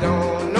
don't know.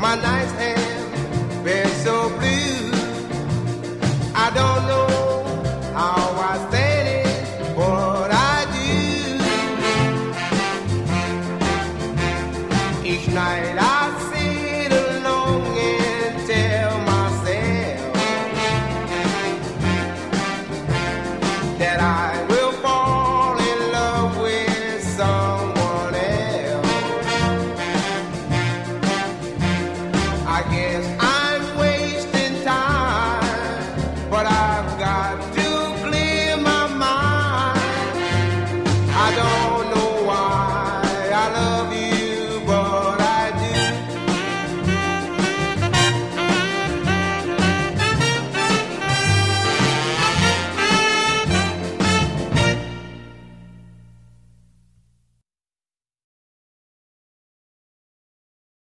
My nights have been so blue. I don't know how I stand it, but I do. Each night I sit alone and tell myself that I. I guess. I